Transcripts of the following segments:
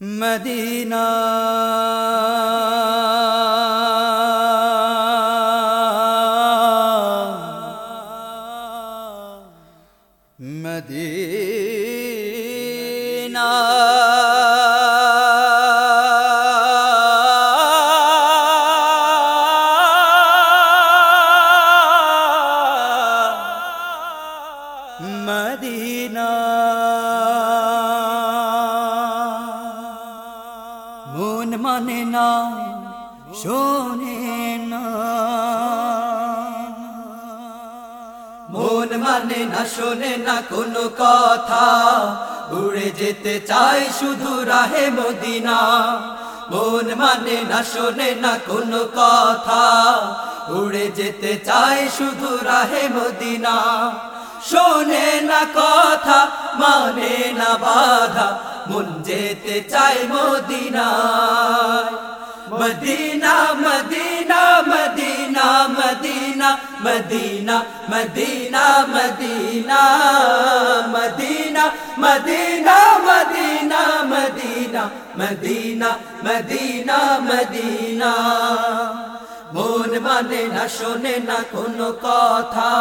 Medina Medina মানে না, শোনে না। মন মানে না, শোনে না কোনো কথা। উড়ে যেতে চাই শুধু রাহে মদিনা। মন মানে না, শোনে না কোনো কথা। উড়ে যেতে চাই শুধু রাহে মদিনা। শোনে না কথা মানে না বাধা। মন যেতে চাই মদিনায় Medina Medina Medina Medina Medina Medina Medina Medina Medina Medina Medina Medina Medina Medina মন মানে না শোনে না কোনো কথা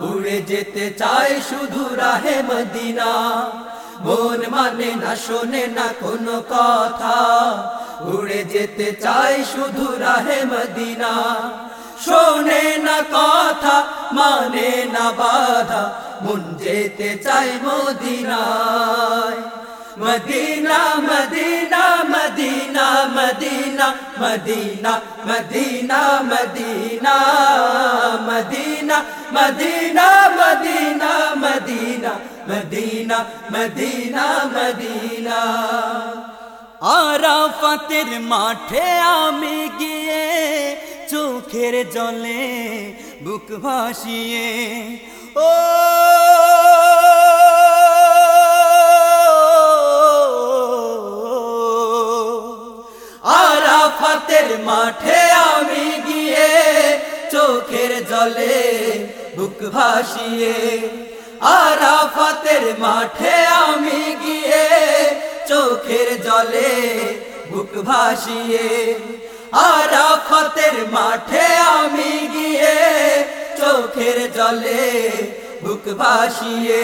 উড়ে যেতে চায় শুধু রাহে মদিনা মন মানে না শোনে না কোনো কথা। উড়ে যেতে চাই শুধু রাহে মদিনা। শোনে না কথা মানে না বাধা, মন যেতে চাই মদিনায়। Medina Medina Medina Medina Medina Medina Medina Medina Medina Medina Medina Medina Medina Medina আরাফাতের মাঠে আমি গিয়ে চোখের জলে বুক ভাসিয়ে ও আরাফাতের মাঠে আমি গিয়ে চোখের জলে বুক ভাসিয়ে আরাফাতের মাঠে আমি গিয়ে চোখের জলে বুক ভাসিয়ে আরাফাতের মাঠে আমি গিয়ে চোখের জলে বুক ভাসিয়ে।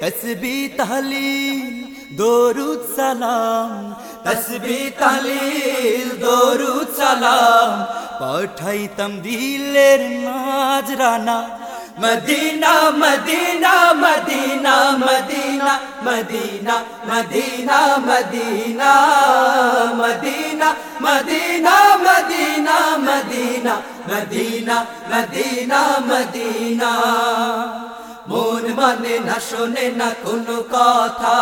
তসবি তাহলিল, দরুদ সালাম তসবি তালিল দরুদ সালাম পাঠাইতাম দিলের Nazrana Medina Medina Medina Medina Medina Medina Medina Medina Medina Medina Medina Medina Medina Medina মন মানে না শোনে না কোনো কথা।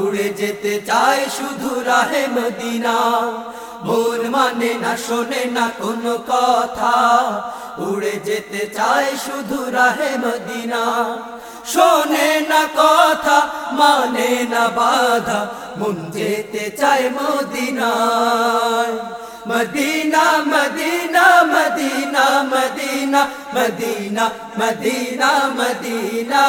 উড়ে যেতে চায় শুধু রাহে মদিনা। মন মানে না শোনে না কোনো কথা। উড়ে যেতে চায় শুধু রাহে মদিনা। শোনে না কথা মানে না বাধা। মন যেতে চায় মদিনায়। Medina Medina Medina Medina Medina Medina Medina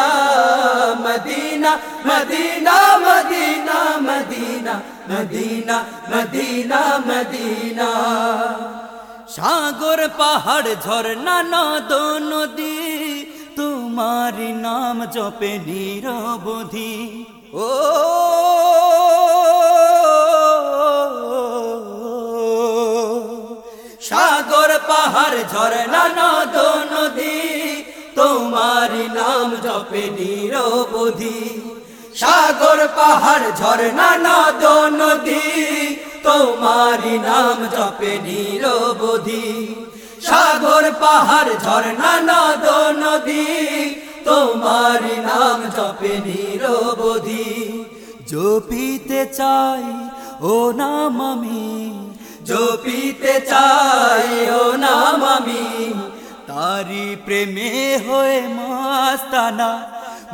Medina Medina Medina Medina Medina Medina Medina সাগর পাহাড় ঝর্ণা নদ নদী তোমার নাম জপে নিরবধি ও পাহাড় ঝরনা নদ নদী, তোমার নাম জপে নিরবধি সাগর, পাহাড় ঝরনা নদ, নদী, তোমার নাম জপে নিরবধি সাগর, পাহাড় ঝরনা নদ, নদী, তোমার নাম জপে নিরবধি জপিতে চাই ও নাম আমি, জপিতে চাই ও তারি প্রেমে হয়ে মাস্তানা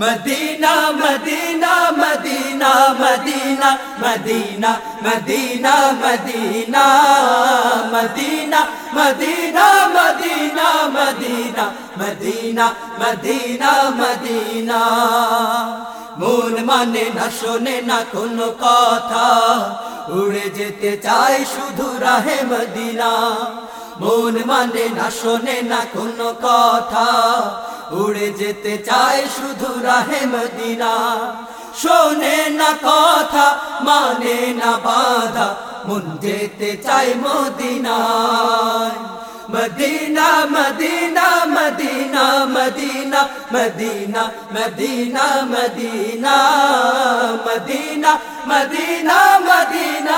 Medina Medina Medina Medina Medina Medina Medina Medina Medina Medina Medina Medina Medina Medina মন মানে না শোনে না কোনো কথা উড়ে যেতে চাই শুধু রাহে মদিনা মন মানে না শোনে না কোনো কথা উড়ে যেতে চায় শুধু রাহে মদিনা শোনে না কথা মানে না বাধা মন যেতে চাই মদিনায় Medina Medina Medina Medina Medina Medina Medina Medina Medina Medina